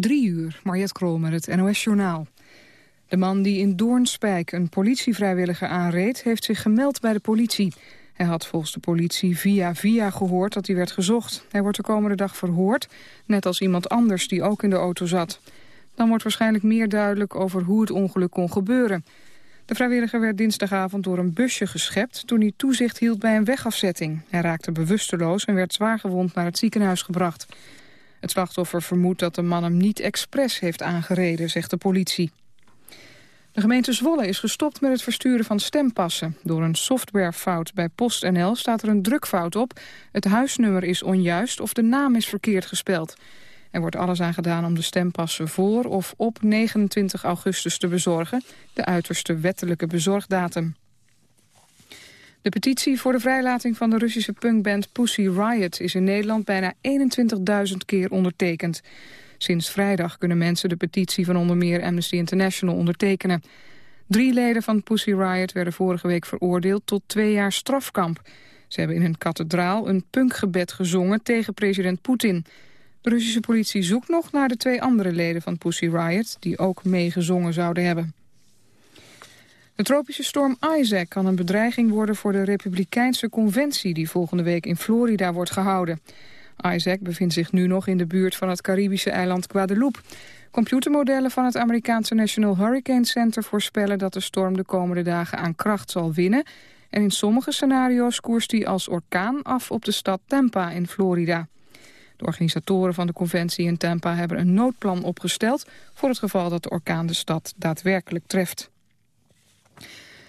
Drie uur, Mariette Krol met het NOS-journaal. De man die in Doornspijk een politievrijwilliger aanreed... heeft zich gemeld bij de politie. Hij had volgens de politie via via gehoord dat hij werd gezocht. Hij wordt de komende dag verhoord, net als iemand anders die ook in de auto zat. Dan wordt waarschijnlijk meer duidelijk over hoe het ongeluk kon gebeuren. De vrijwilliger werd dinsdagavond door een busje geschept... toen hij toezicht hield bij een wegafzetting. Hij raakte bewusteloos en werd zwaargewond naar het ziekenhuis gebracht. Het slachtoffer vermoedt dat de man hem niet expres heeft aangereden, zegt de politie. De gemeente Zwolle is gestopt met het versturen van stempassen. Door een softwarefout bij PostNL staat er een drukfout op. Het huisnummer is onjuist of de naam is verkeerd gespeld. Er wordt alles aan gedaan om de stempassen voor of op 29 augustus te bezorgen. De uiterste wettelijke bezorgdatum. De petitie voor de vrijlating van de Russische punkband Pussy Riot is in Nederland bijna 21.000 keer ondertekend. Sinds vrijdag kunnen mensen de petitie van onder meer Amnesty International ondertekenen. Drie leden van Pussy Riot werden vorige week veroordeeld tot twee jaar strafkamp. Ze hebben in een kathedraal een punkgebed gezongen tegen president Poetin. De Russische politie zoekt nog naar de twee andere leden van Pussy Riot... die ook meegezongen zouden hebben. De tropische storm Isaac kan een bedreiging worden voor de Republikeinse conventie... die volgende week in Florida wordt gehouden. Isaac bevindt zich nu nog in de buurt van het Caribische eiland Guadeloupe. Computermodellen van het Amerikaanse National Hurricane Center voorspellen dat de storm de komende dagen aan kracht zal winnen. En in sommige scenario's koerst hij als orkaan af op de stad Tampa in Florida. De organisatoren van de conventie in Tampa hebben een noodplan opgesteld... voor het geval dat de orkaan de stad daadwerkelijk treft.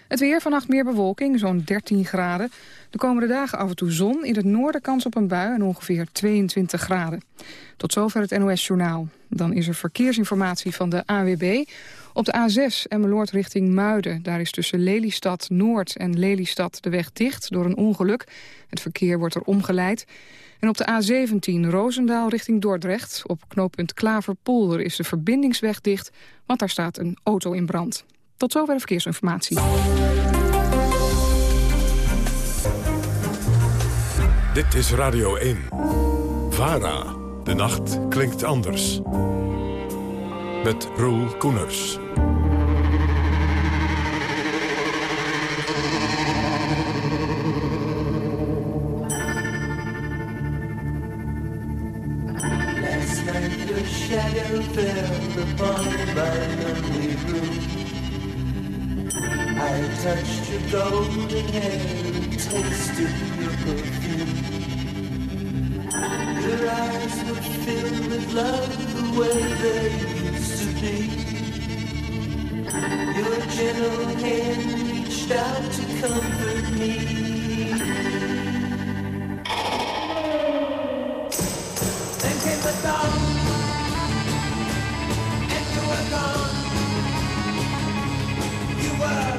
Het weer, vannacht meer bewolking, zo'n 13 graden. De komende dagen af en toe zon, in het noorden kans op een bui en ongeveer 22 graden. Tot zover het NOS-journaal. Dan is er verkeersinformatie van de AWB. Op de A6 Emmeloord richting Muiden. Daar is tussen Lelystad Noord en Lelystad de weg dicht door een ongeluk. Het verkeer wordt er omgeleid. En op de A17 Roosendaal richting Dordrecht. Op knooppunt Klaverpolder is de verbindingsweg dicht, want daar staat een auto in brand. Tot zover de verkeersinformatie. Dit is Radio 1. VARA. De nacht klinkt anders. Met Roel Koeners. shadow fell upon my. I touched your golden hair and tasted your perfume. Your eyes were filled with love the way they used to be. Your gentle hand reached out to comfort me. and you were gone. You were.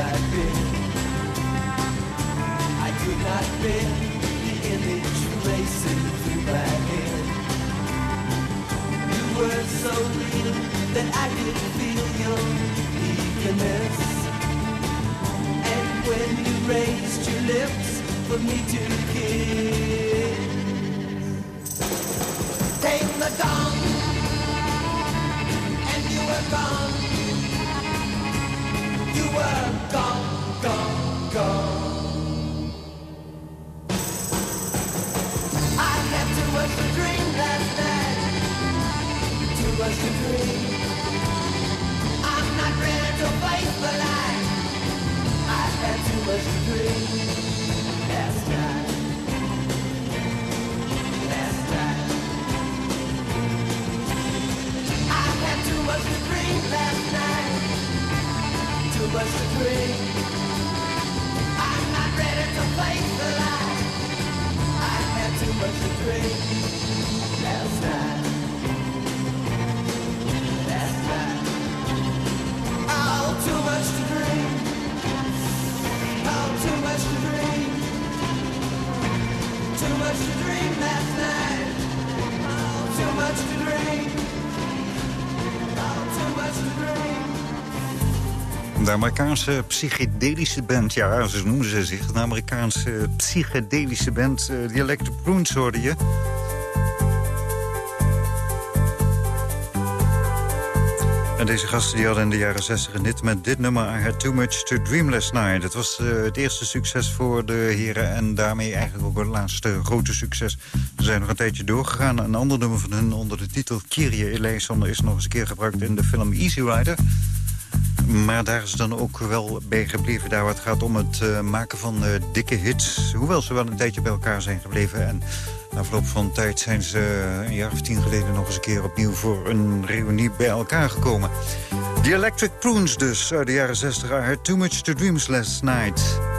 I fit. I could not fit the image racing through my head. You were so real that I could feel your eagerness. And when you raised your lips for me to kiss, came the dawn, and you were gone. much to drink. De Amerikaanse psychedelische band, ja, zo noemen ze zich. De Amerikaanse psychedelische band, uh, die Electric Prunes hoorde je. En deze gasten die hadden in de jaren 60 een hit met dit nummer... I Had Too Much To Dream Last Night. Dat was uh, het eerste succes voor de heren... en daarmee eigenlijk ook het laatste grote succes. Ze zijn nog een tijdje doorgegaan. Een ander nummer van hun onder de titel Kyrie Eleison... is nog eens een keer gebruikt in de film Easy Rider... Maar daar is dan ook wel bij gebleven. Daar waar het gaat om het uh, maken van uh, dikke hits. Hoewel ze wel een tijdje bij elkaar zijn gebleven. En na verloop van tijd zijn ze een jaar of tien geleden... nog eens een keer opnieuw voor een reunie bij elkaar gekomen. The Electric Prunes dus, uit de jaren 60. I had too much to dreams last night.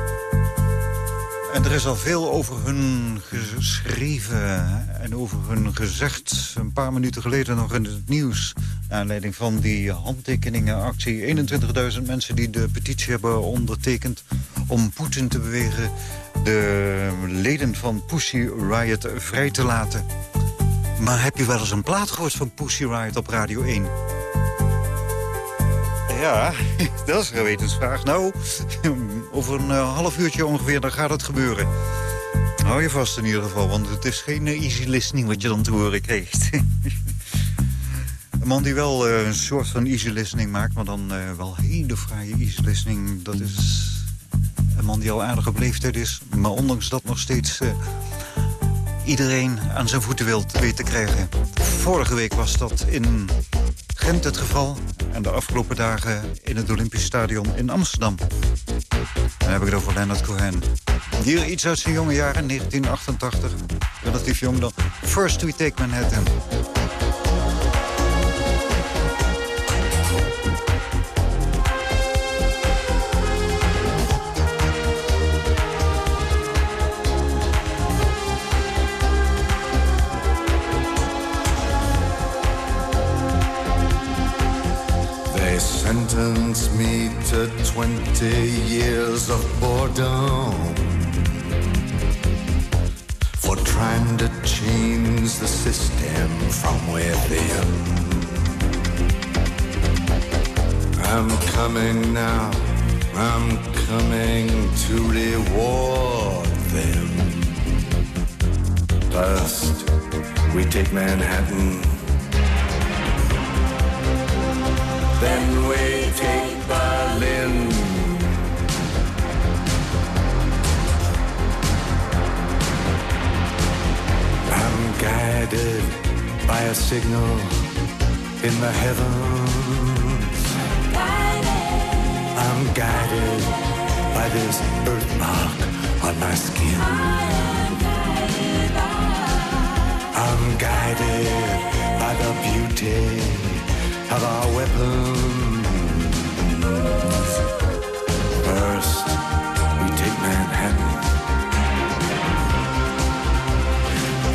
En er is al veel over hun geschreven en over hun gezegd. Een paar minuten geleden nog in het nieuws. Aanleiding van die handtekeningenactie. 21.000 mensen die de petitie hebben ondertekend... om Poetin te bewegen de leden van Pussy Riot vrij te laten. Maar heb je wel eens een plaat gehoord van Pussy Riot op Radio 1? Ja, dat is een gewetensvraag. Nou, over een uh, half uurtje ongeveer, dan gaat het gebeuren. Hou je vast in ieder geval, want het is geen uh, easy listening wat je dan te horen krijgt. een man die wel uh, een soort van easy listening maakt, maar dan wel hele fraaie easy listening. Dat is een man die al aardig op is, maar ondanks dat nog steeds iedereen aan zijn voeten wil weten krijgen. Vorige week was dat in Gent het geval. En de afgelopen dagen in het Olympisch Stadion in Amsterdam. Dan heb ik het over Leonard Cohen. Hier iets uit zijn jonge jaren, 1988. Relatief jong dan. First We Take Manhattan. Sentence me to 20 years of boredom for trying to change the system from within. I'm coming now, I'm coming to reward them. First, we take Manhattan Then we take Berlin. I'm guided by a signal in the heavens. I'm guided by this birthmark on my skin. I'm guided by the beauty of our weapons. First, we take Manhattan.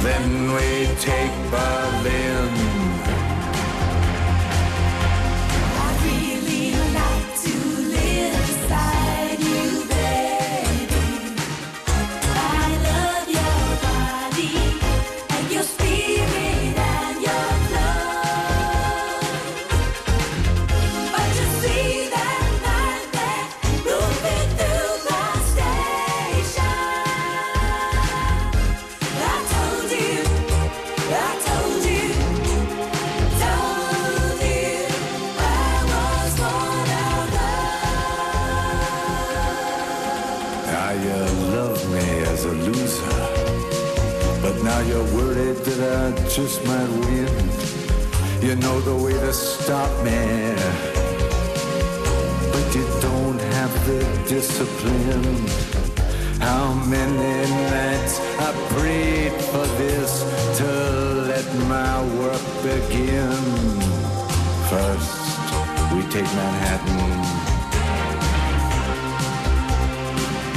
Then we take Berlin. Just might win. You know the way to stop me. But you don't have the discipline. How many nights I prayed for this to let my work begin. First, we take Manhattan.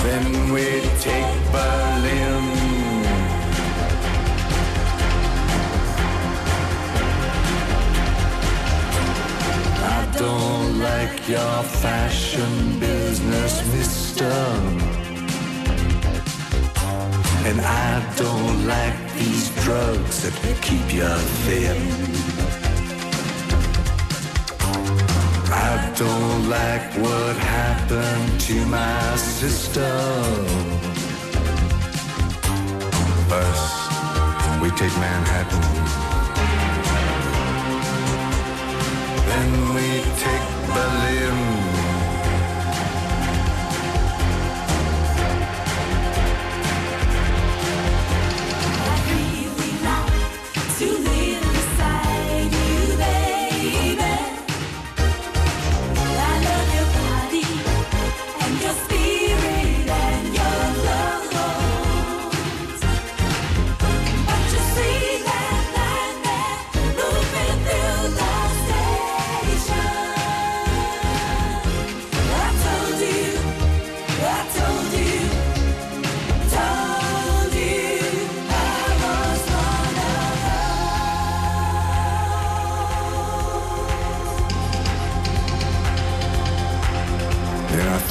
Then we take Berlin. I don't like your fashion business, mister. And I don't like these drugs that keep you thin. Don't like what happened to my sister. First, we take Manhattan. Then we take Berlin.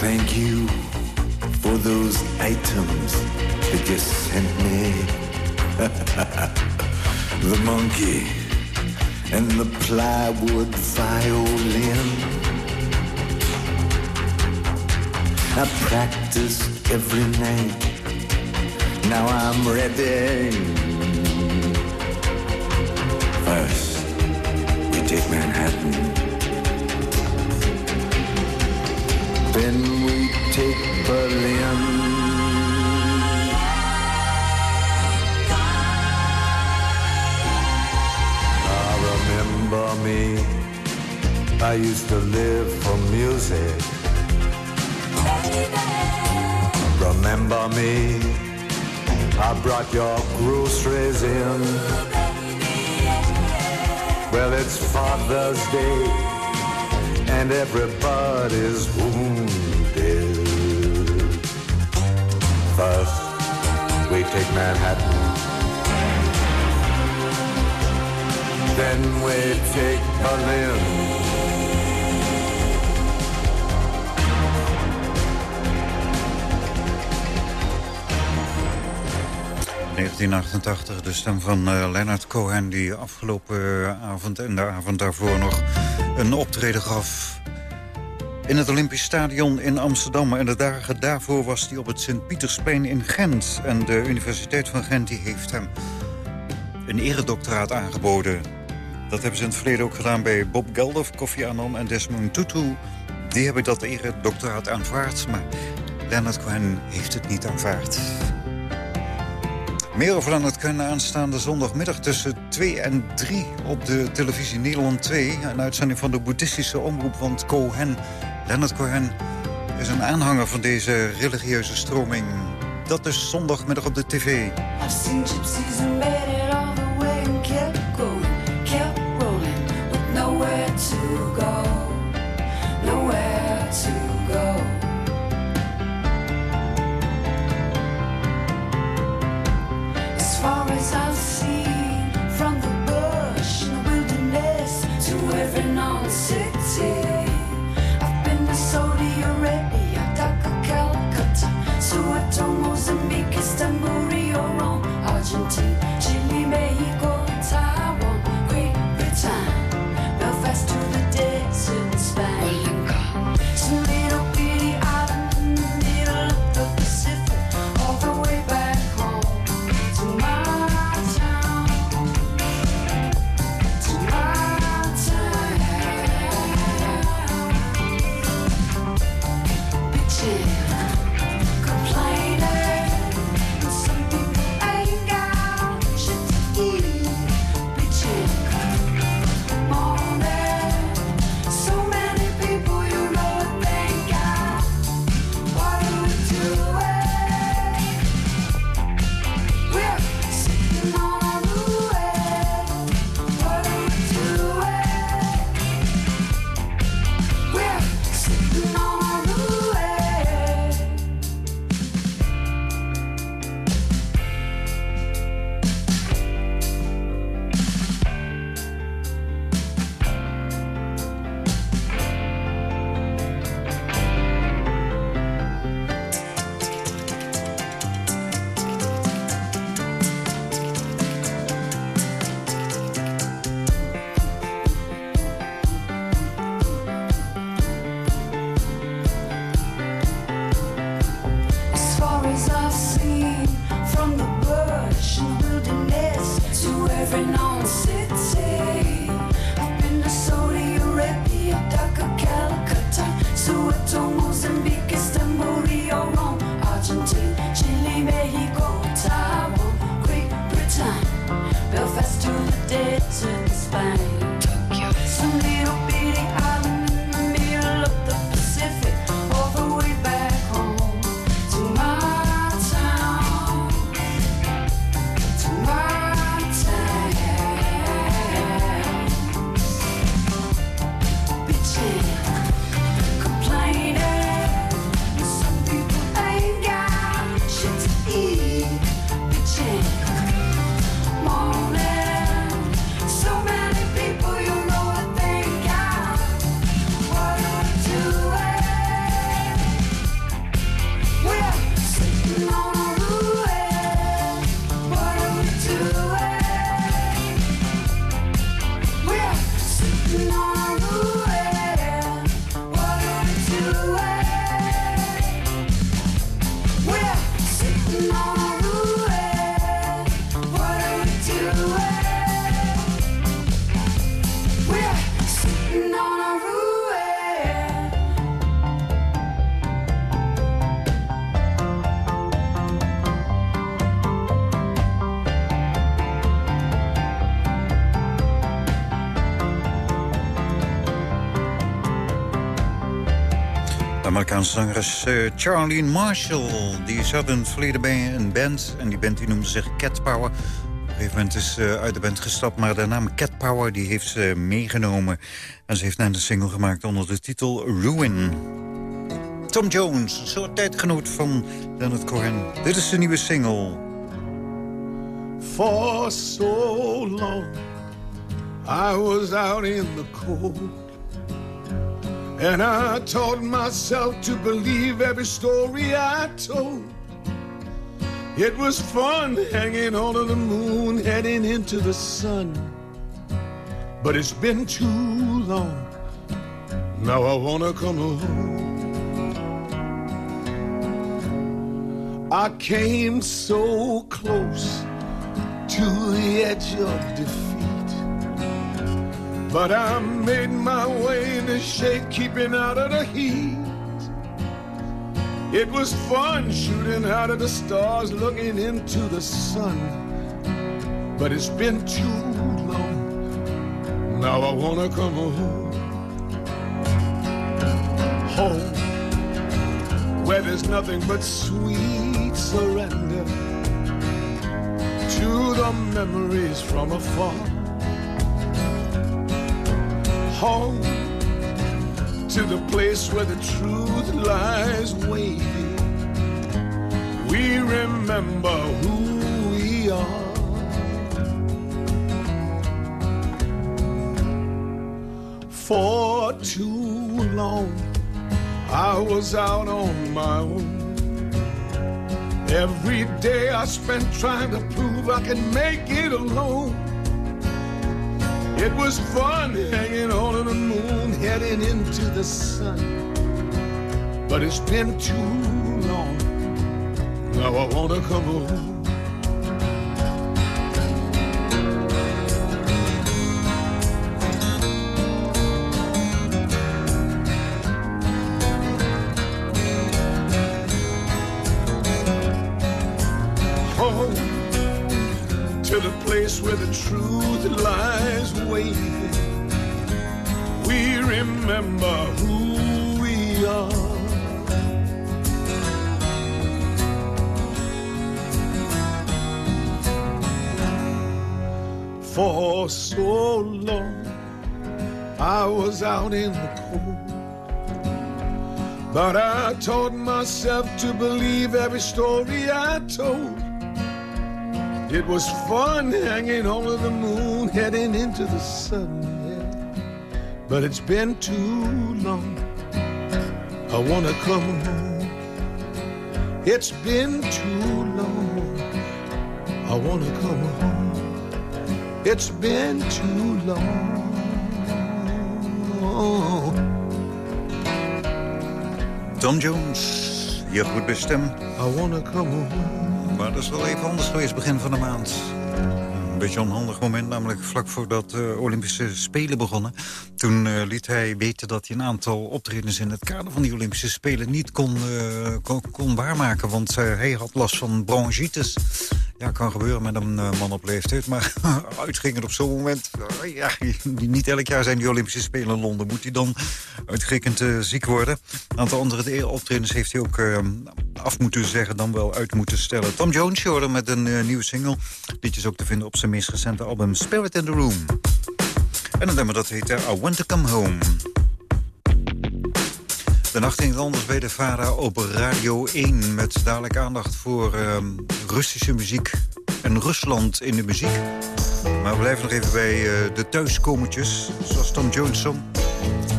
Thank you for those items that you sent me. the monkey and the plywood violin. I practiced every night. Now I'm ready. First, we take Manhattan. Then we take Berlin. Ah, remember me. I used to live for music. Remember me. I brought your groceries in. Well, it's Father's Day and everybody's wounded. First, we take Manhattan. Then we take Berlin. 1988, de stem van uh, Leonard Cohen... die afgelopen avond en de avond daarvoor nog een optreden gaf... in het Olympisch Stadion in Amsterdam. En de dagen daarvoor was hij op het Sint-Pietersplein in Gent. En de Universiteit van Gent die heeft hem een eredoctoraat aangeboden. Dat hebben ze in het verleden ook gedaan bij Bob Geldof, Kofi Annan en Desmond Tutu. Die hebben dat eredoctoraat aanvaard, maar Leonard Cohen heeft het niet aanvaard. Meer over Leonard Cohen aanstaande zondagmiddag tussen 2 en 3 op de televisie Nederland 2. Een uitzending van de boeddhistische omroep, want Cohen, Leonard Cohen... is een aanhanger van deze religieuze stroming. Dat is zondagmiddag op de tv. 心情。Amerikaanse zangeres eh, Charlene Marshall. Die zat in het verleden bij een band. En die band die noemde zich Cat Power. Op een gegeven moment is ze uit de band gestapt. Maar de naam Cat Power die heeft ze meegenomen. En ze heeft net een single gemaakt onder de titel Ruin. Tom Jones, een soort tijdgenoot van Leonard Cohen. Dit is de nieuwe single. For so long, I was out in the cold. And I taught myself to believe every story I told. It was fun hanging on the moon, heading into the sun. But it's been too long. Now I wanna come home. I came so close to the edge of defeat. But I made my way in the shade, keeping out of the heat. It was fun shooting out of the stars, looking into the sun. But it's been too long. Now I wanna come home. Home, where there's nothing but sweet surrender to the memories from afar. Home to the place where the truth lies waiting. We remember who we are. For too long, I was out on my own. Every day I spent trying to prove I can make it alone. It was fun hanging on to the moon, heading into the sun. But it's been too long. Now I wanna come home. Remember who we are. For so long, I was out in the cold. But I taught myself to believe every story I told. It was fun hanging over the moon, heading into the sun. But it's been too long. I wanna come home. It's been too long. I wanna come home. It's been too long. Tom Jones, hier goed bij stem. I wanna come home. Maar dat is wel even anders geweest begin van de maand. Een beetje onhandig moment, namelijk vlak voordat de Olympische Spelen begonnen. Toen eh, liet hij weten dat hij een aantal optredens in het kader van die Olympische Spelen niet kon, eh, kon, kon waarmaken. Want eh, hij had last van bronchitis. Ja, kan gebeuren met een eh, man op leeftijd. Maar uitgingen op zo'n moment... eh, ja, niet elk jaar zijn die Olympische Spelen in Londen. Moet hij dan uitgerekend eh, ziek worden? Een aantal andere optredens heeft hij ook eh, af moeten zeggen... dan wel uit moeten stellen. Tom Jones je met een nieuwe single. Dit is ook te vinden op zijn meest recente album Spirit in the Room. En een nummer dat heet I Want to Come Home. De nacht in het anders bij de VARA op Radio 1... met dadelijk aandacht voor ehm, Russische muziek en Rusland in de muziek. Maar we blijven nog even bij eh, de thuiskomertjes, zoals Tom Jones zong.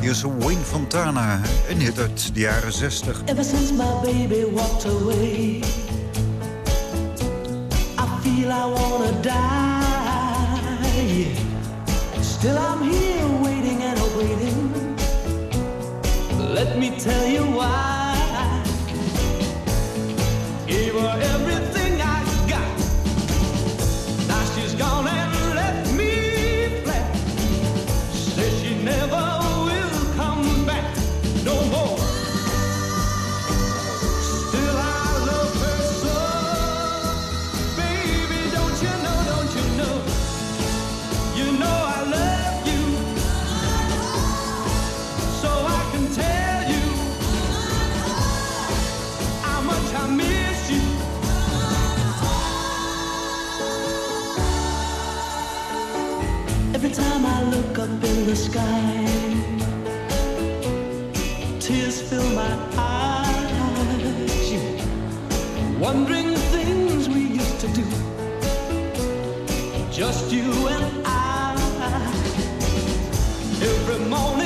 Hier is Wayne Fontana, een hit uit de jaren 60. Ever since my baby walked away, I feel I wanna die. Still, I'm here let me tell you why. Gave her everything I got. Now she's gone and. time I look up in the sky, tears fill my eyes. Wondering things we used to do, just you and I. Every morning.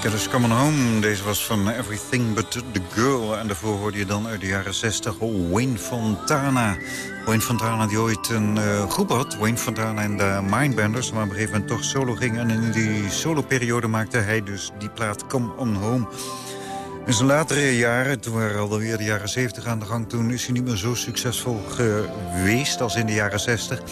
Twee keer dus Home. Deze was van Everything But The Girl. En daarvoor hoorde je dan uit de jaren 60 Wayne Fontana. Wayne Fontana die ooit een uh, groep had. Wayne Fontana en de Mindbenders. Maar op een gegeven moment toch solo ging. En in die solo-periode maakte hij dus die plaat Come On Home. In zijn latere jaren, toen waren alweer de jaren 70 aan de gang... toen is hij niet meer zo succesvol geweest als in de jaren 60.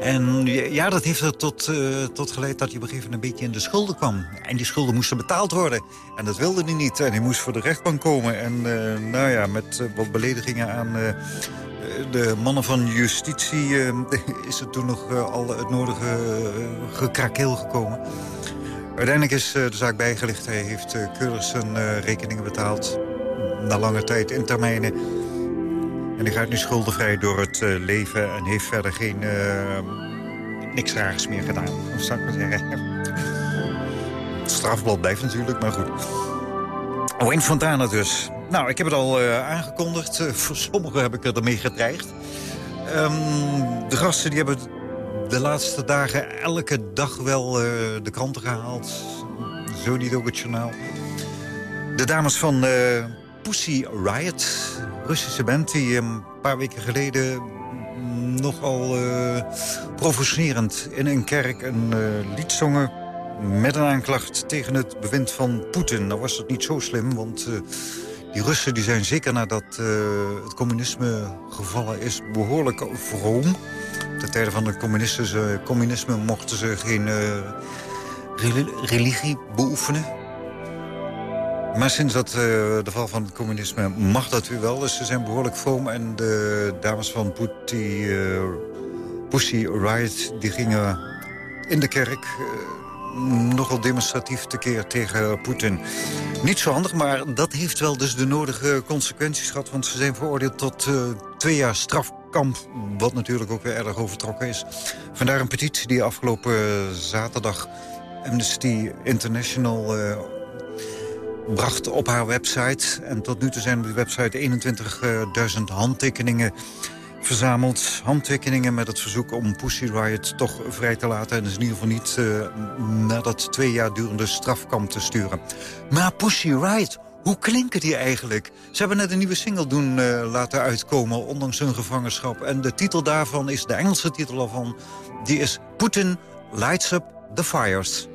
En ja, dat heeft er tot, uh, tot geleid dat hij op een gegeven moment een beetje in de schulden kwam. En die schulden moesten betaald worden. En dat wilde hij niet. En hij moest voor de rechtbank komen. En uh, nou ja, met wat beledigingen aan de mannen van justitie... is er toen nog al het nodige gekrakeel gekomen. Uiteindelijk is de zaak bijgelicht. Hij heeft keurig zijn rekeningen betaald. Na lange tijd in termijnen. En die gaat nu schuldenvrij door het uh, leven en heeft verder geen, uh, niks raars meer gedaan. Of zou ik maar zeggen. Strafblad blijft natuurlijk, maar goed. Wayne Fontana dus. Nou, ik heb het al uh, aangekondigd. voor sommigen heb ik er ermee gedreigd. Um, de gasten die hebben de laatste dagen elke dag wel de kranten gehaald. Zo niet ook het journaal. De dames van Pussy Riot Russische band die een paar weken geleden nogal uh, provocerend in een kerk een uh, lied zongen met een aanklacht tegen het bewind van Poetin. Nou was dat niet zo slim, want uh, die Russen die zijn zeker nadat het communisme gevallen is behoorlijk vroom. De tijden van het communistische, communisme mochten ze geen religie beoefenen. Maar sinds dat, uh, de val van het communisme mag dat weer wel. Dus ze zijn behoorlijk vroom. En de dames van Putti, uh, Pussy Riot die gingen in de kerk... Uh, nogal demonstratief tekeer tegen Poetin. Niet zo handig, maar dat heeft wel dus de nodige consequenties gehad. Want ze zijn veroordeeld tot twee jaar strafkamp. Wat natuurlijk ook weer erg overtrokken is. Vandaar een petitie die afgelopen zaterdag Amnesty International bracht op haar website. En tot nu toe zijn op die website 21.000 handtekeningen verzameld. Handtekeningen met het verzoek om Pussy Riot toch vrij te laten. En dus in ieder geval niet uh, naar dat twee jaar durende strafkamp te sturen. Maar Pussy Riot, hoe klinken die eigenlijk? Ze hebben net een nieuwe single doen uh, laten uitkomen, ondanks hun gevangenschap. En de titel daarvan is, de Engelse titel daarvan, die is Putin Lights Up the Fires.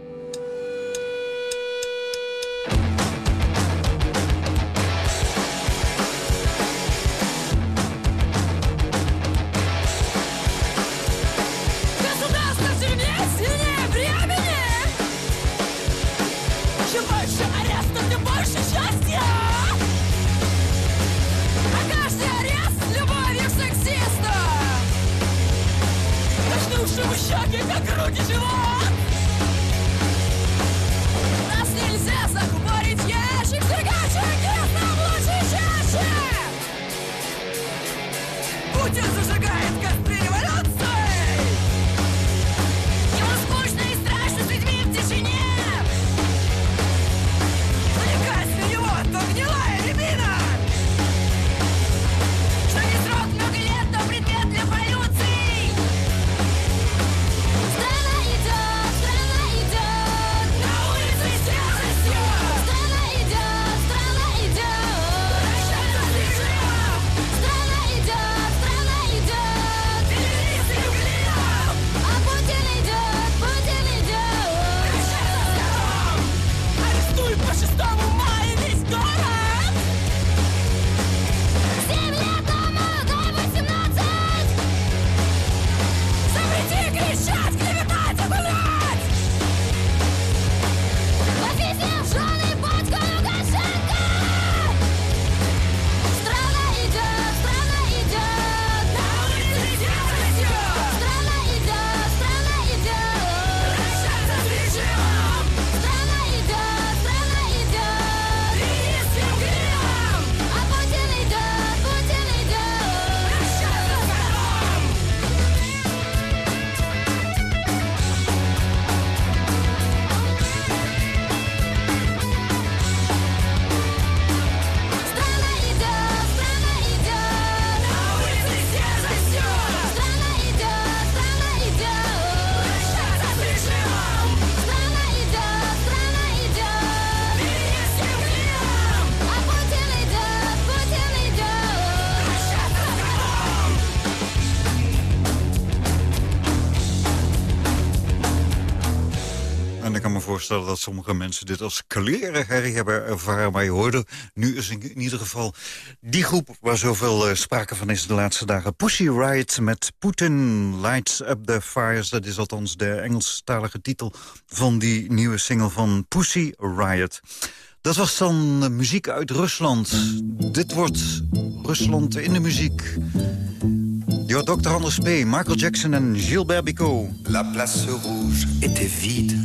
Voorstellen dat sommige mensen dit als klerenherrie hebben ervaren. Maar je hoorde, nu is in ieder geval die groep waar zoveel uh, sprake van is de laatste dagen. Pussy Riot met Putin Lights Up the Fires. Dat is althans de Engelstalige titel van die nieuwe single van Pussy Riot. Dat was dan muziek uit Rusland. Dit wordt Rusland in de muziek. Yo, Dr. Anders P., Michael Jackson en Gilbert Bicot. La place rouge était vide.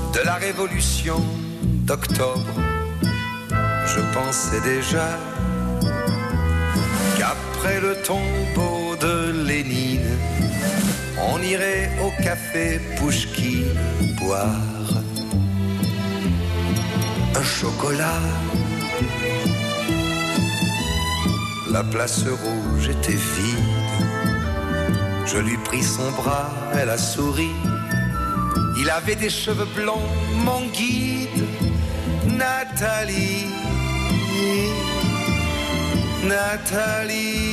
de la révolution d'octobre. Je pensais déjà qu'après le tombeau de Lénine, on irait au café Pouchki boire un chocolat. La place rouge était vide. Je lui pris son bras, elle a souri. Il avait des cheveux blonds, mon guide, Nathalie. Nathalie.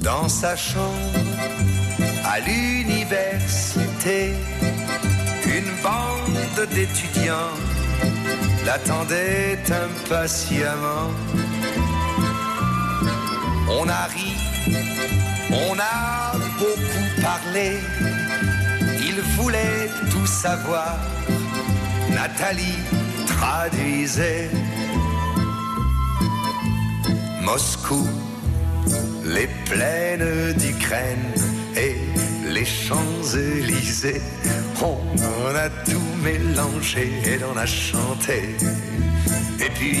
Dans sa chambre, à l'université, une bande d'étudiants l'attendait impatiemment. On a ri, on a beaucoup parlé, il voulait tout savoir. Nathalie traduisait Moscou, les plaines d'Ukraine et les Champs-Élysées. On a tout mélangé et l'on a chanté. Et puis,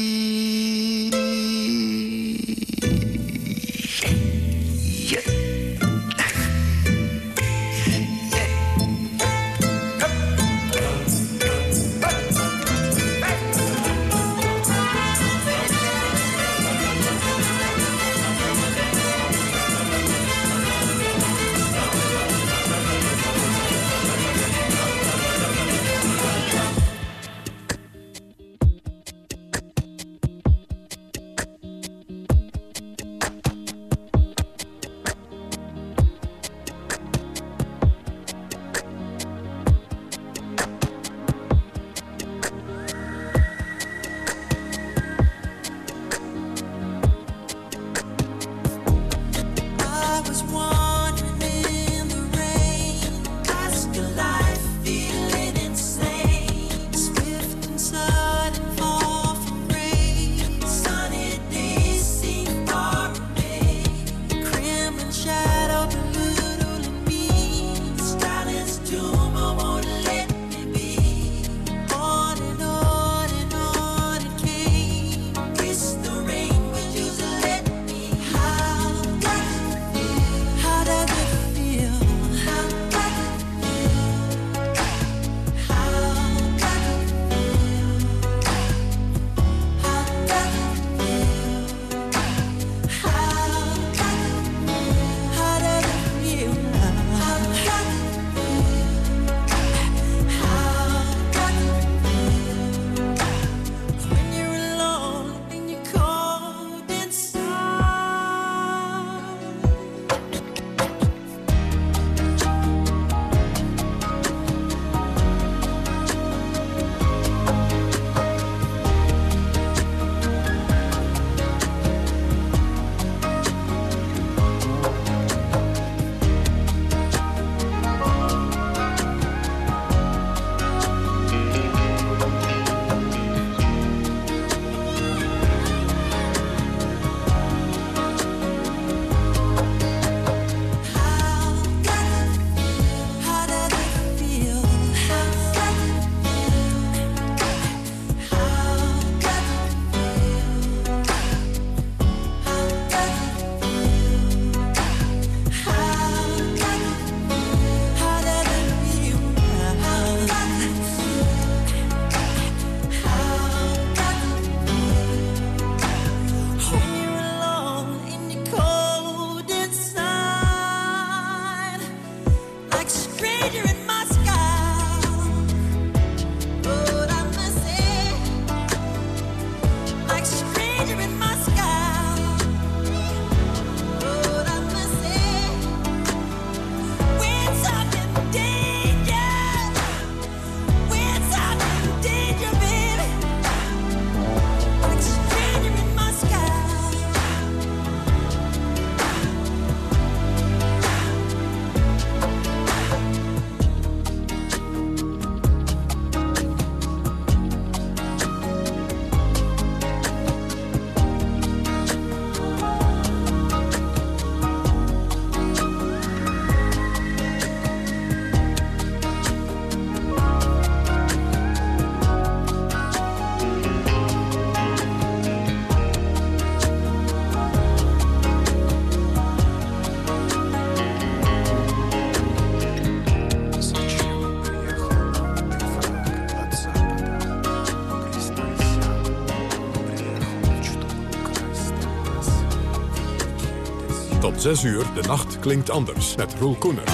6 uur, de nacht klinkt anders met Roel Koeners.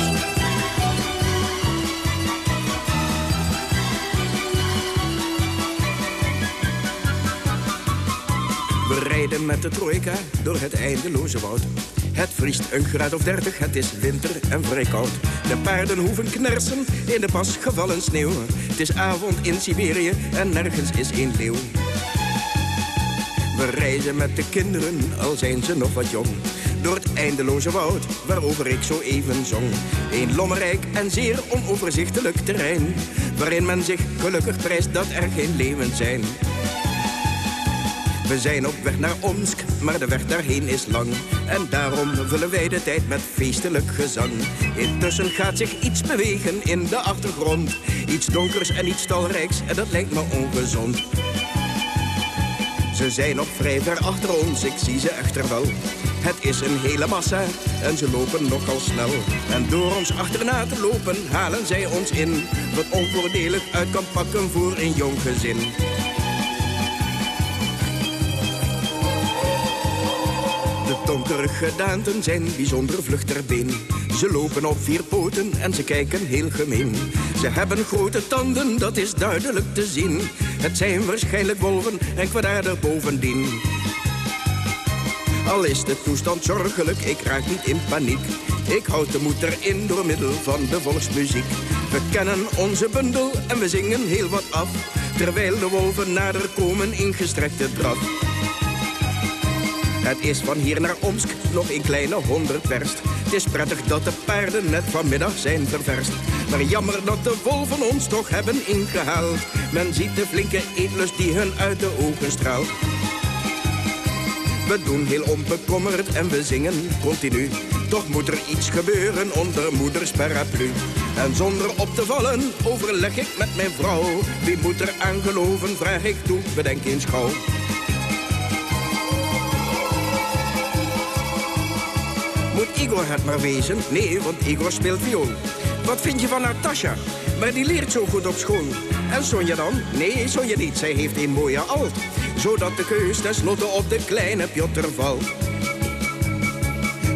We rijden met de trojka door het eindeloze woud. Het vriest een graad of dertig, het is winter en vrij koud. De paarden hoeven knersen in de pas gevallen sneeuw. Het is avond in Siberië en nergens is een leeuw. We reizen met de kinderen, al zijn ze nog wat jong. Door het eindeloze woud, waarover ik zo even zong. Een lommerrijk en zeer onoverzichtelijk terrein. Waarin men zich gelukkig prijst dat er geen leeuwen zijn. We zijn op weg naar Omsk, maar de weg daarheen is lang. En daarom vullen wij de tijd met feestelijk gezang. Intussen gaat zich iets bewegen in de achtergrond. Iets donkers en iets talrijks, en dat lijkt me ongezond. Ze zijn nog vrij ver achter ons, ik zie ze echter wel. Het is een hele massa en ze lopen nogal snel. En door ons achterna te lopen halen zij ons in. Wat onvoordelig uit kan pakken voor een jong gezin. De donkere gedaanten zijn bijzonder vlug ter been. Ze lopen op vier poten en ze kijken heel gemeen. Ze hebben grote tanden, dat is duidelijk te zien. Het zijn waarschijnlijk wolven en kwaadaardig bovendien. Al is de toestand zorgelijk, ik raak niet in paniek. Ik houd de moed erin door middel van de volksmuziek. We kennen onze bundel en we zingen heel wat af. Terwijl de wolven nader komen in gestrekte draf. Het is van hier naar Omsk nog een kleine honderd werst. Het is prettig dat de paarden net vanmiddag zijn ververst. Maar jammer dat de wolven ons toch hebben ingehaald. Men ziet de flinke eetlust die hun uit de ogen straalt. We doen heel onbekommerd en we zingen continu. Toch moet er iets gebeuren onder moeders paraplu. En zonder op te vallen overleg ik met mijn vrouw. Wie moet er aan geloven, vraag ik toe, bedenk eens gauw. Moet Igor het maar wezen? Nee, want Igor speelt viool. Wat vind je van Natasha? Maar die leert zo goed op school. En Sonja dan? Nee, Sonja niet. Zij heeft een mooie alt. Zodat de keus tenslotte op de kleine Piotr valt.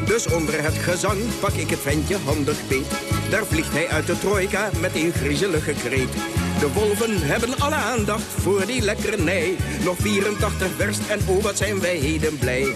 Dus onder het gezang pak ik het ventje handig beet. Daar vliegt hij uit de trojka met een griezelige kreet. De wolven hebben alle aandacht voor die lekkernij. Nog 84 verst en oh wat zijn wij heden blij.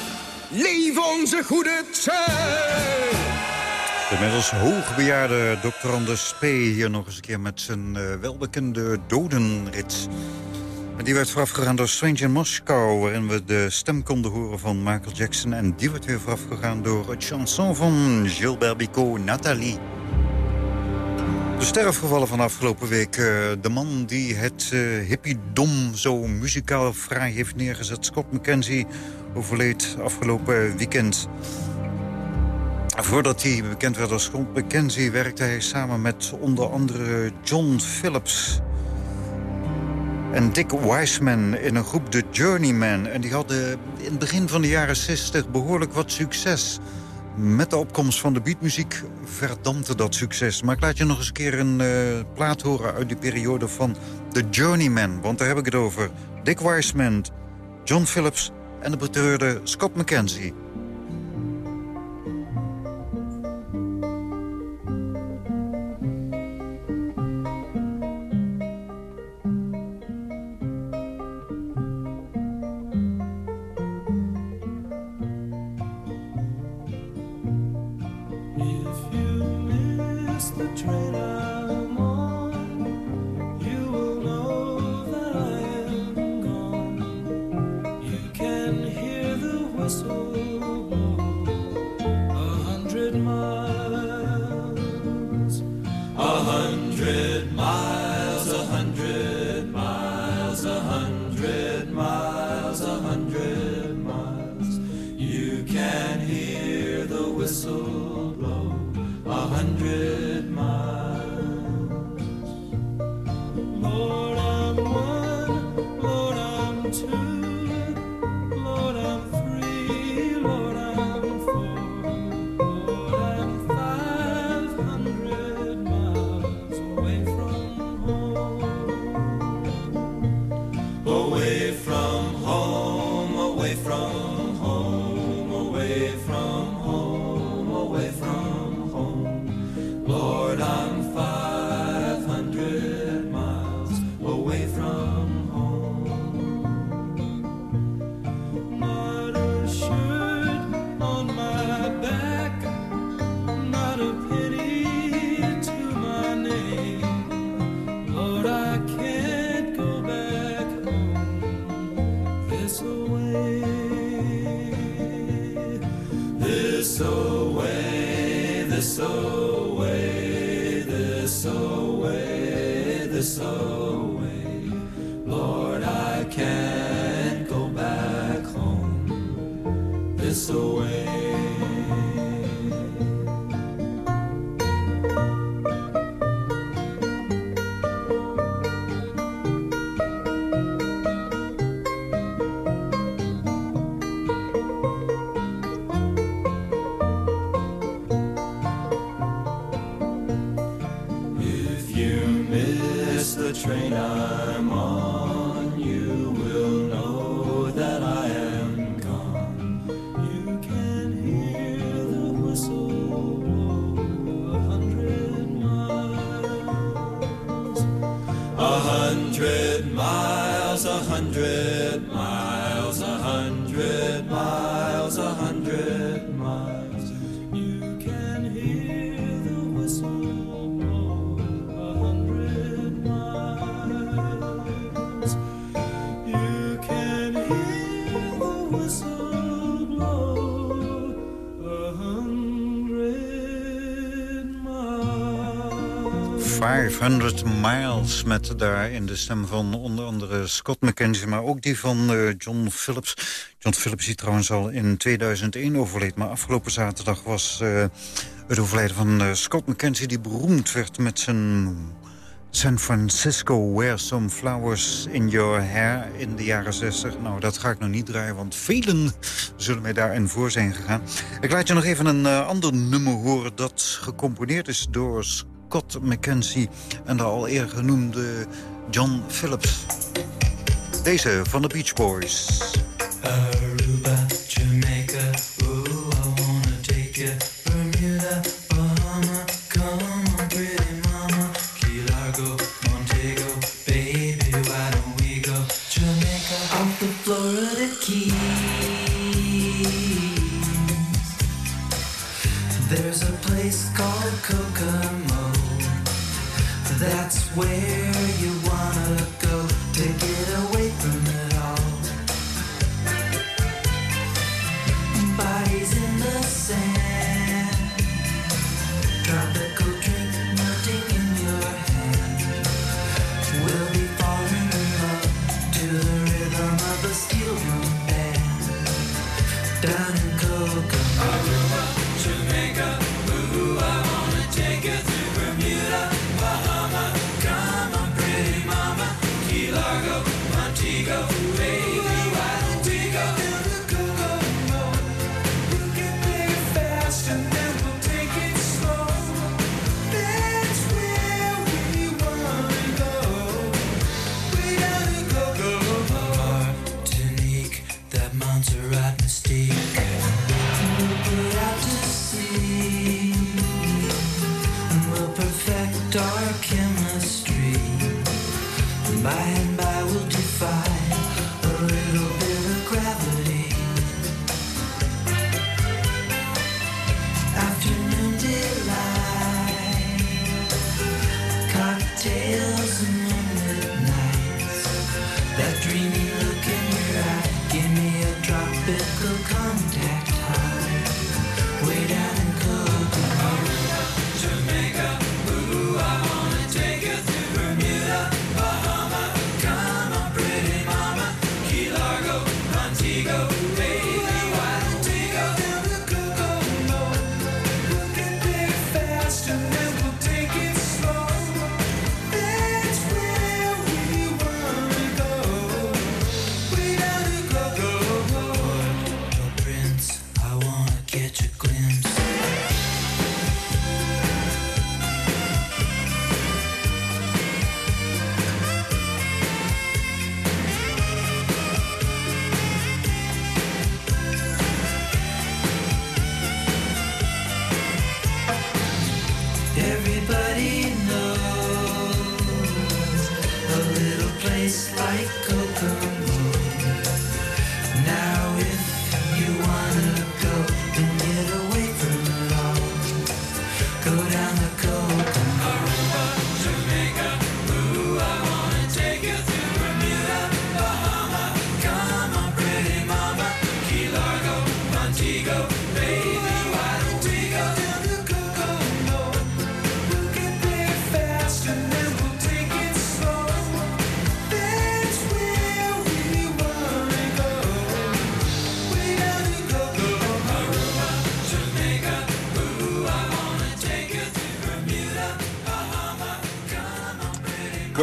Leef onze goede tsaar! De inmiddels hoogbejaarde. Anders P. hier nog eens een keer met zijn eh, welbekende dodenrit. En die werd voorafgegaan door Strange in Moscow... waarin we de stem konden horen van Michael Jackson. En die werd weer voorafgegaan door het chanson van Gilbert Bicot, Nathalie. De sterfgevallen van afgelopen week. eh, de man die het eh hippiedom zo muzikaal fraai heeft neergezet... Scott McKenzie overleed afgelopen weekend. Voordat hij bekend werd als Scott McKenzie... werkte hij samen met onder andere John Phillips... en Dick Wiseman in een groep The Journeymen. En die hadden in het begin van de jaren 60 behoorlijk wat succes. Met de opkomst van de beatmuziek verdampte dat succes. Maar ik laat je nog eens een keer een eh, plaat horen uit die periode van The Journeymen. Want daar heb ik het over. Dick Wiseman, John Phillips en de betreurde Scott McKenzie. 500 Miles met daar in de stem van onder andere Scott McKenzie... maar ook die van eh, John Phillips. John Phillips die trouwens al in 2001 overleed... maar afgelopen zaterdag was eh, het overlijden van eh, Scott McKenzie... die beroemd werd met zijn San Francisco... Wear Some Flowers in Your Hair in de jaren 60. Nou, dat ga ik nog niet draaien, want velen zullen mij daarin voor zijn gegaan. Ik laat je nog even een ander nummer horen... dat gecomponeerd is door Scott McKenzie... en de al eerder genoemde John Phillips. Deze van de Beach Boys.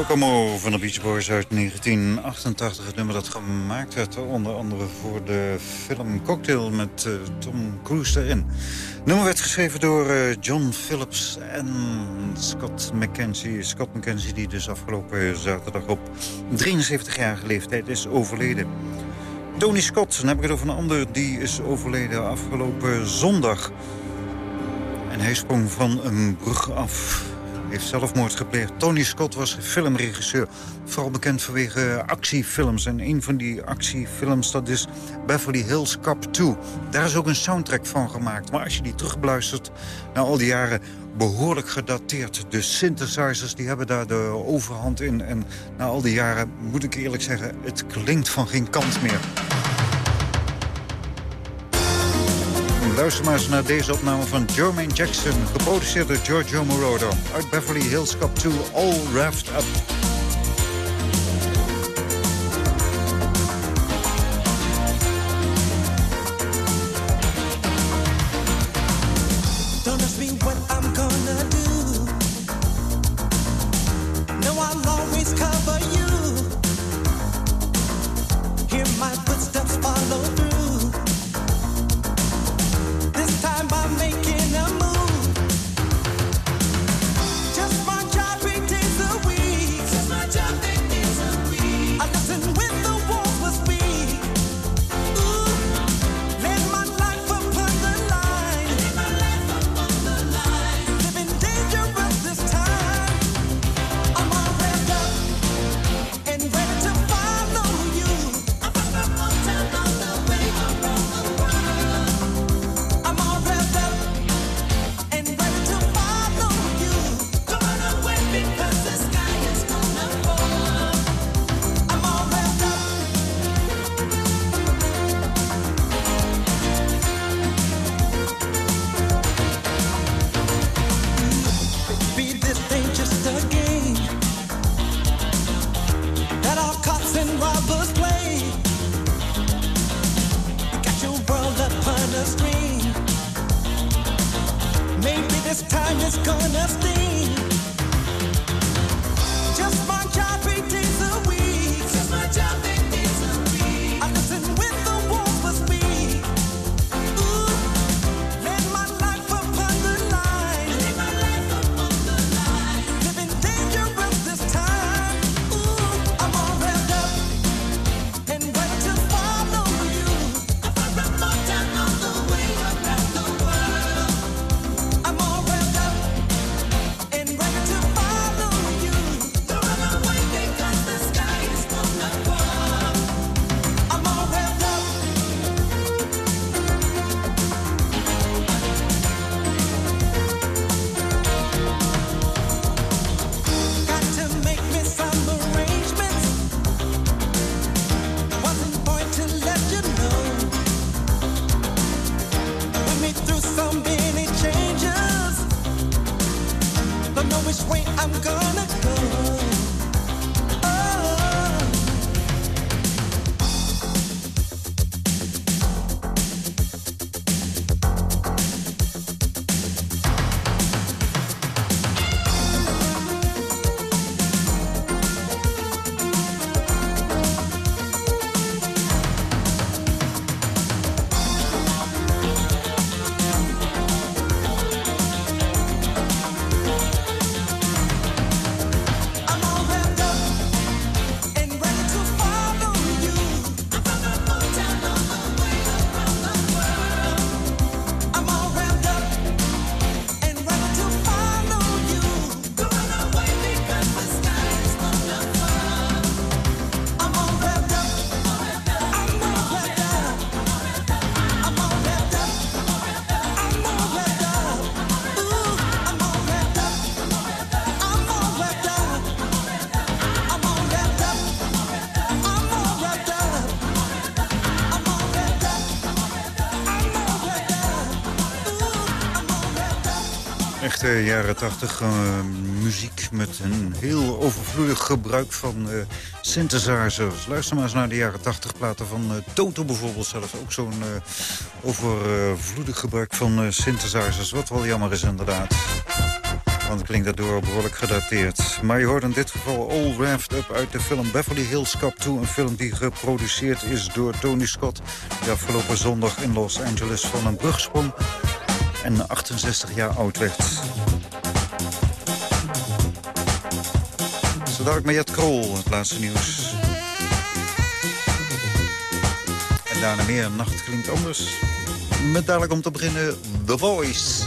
Kokomo van de Beach Boys uit 1988. Het nummer dat gemaakt werd onder andere voor de film Cocktail met eh, Tom Cruise erin. Het nummer werd geschreven door eh, John Phillips en Scott McKenzie. Scott McKenzie die dus afgelopen zaterdag op 73-jarige leeftijd is overleden. Tony Scott, dan heb ik het over een ander, die is overleden afgelopen zondag. En hij sprong van een brug af heeft zelfmoord gepleegd. Tony Scott was filmregisseur. Vooral bekend vanwege actiefilms. En een van die actiefilms, dat is Beverly Hills Cop 2. Daar is ook een soundtrack van gemaakt. Maar als je die terugbluistert na al die jaren behoorlijk gedateerd. De synthesizers die hebben daar de overhand in. En na al die jaren moet ik eerlijk zeggen, het klinkt van geen kant meer. Luister maar eens naar deze opname van Jermaine Jackson, geproduceerd door Giorgio Moroder. Uit Beverly Hills Cup 2, All Wrapped Up. So many changes. Don't know which way I'm gonna go. Jaren tachtig muziek met een heel overvloedig gebruik van eh synthesizers. Luister maar eens naar de jaren tachtig platen van eh, Toto bijvoorbeeld zelf. Ook zo'n eh, overvloedig gebruik van eh, synthesizers. Wat wel jammer is inderdaad. Want het klinkt daardoor behoorlijk gedateerd. Maar je hoort in dit geval All Wrapped Up uit de film Beverly Hills Cop 2. Een film die geproduceerd is door Tony Scott. Die afgelopen zondag in Los Angeles van een brug sprong. En 68 jaar oud werd. Met Jet Krol, het laatste nieuws. En daarna meer Nacht klinkt anders. Met dadelijk om te beginnen The Voice.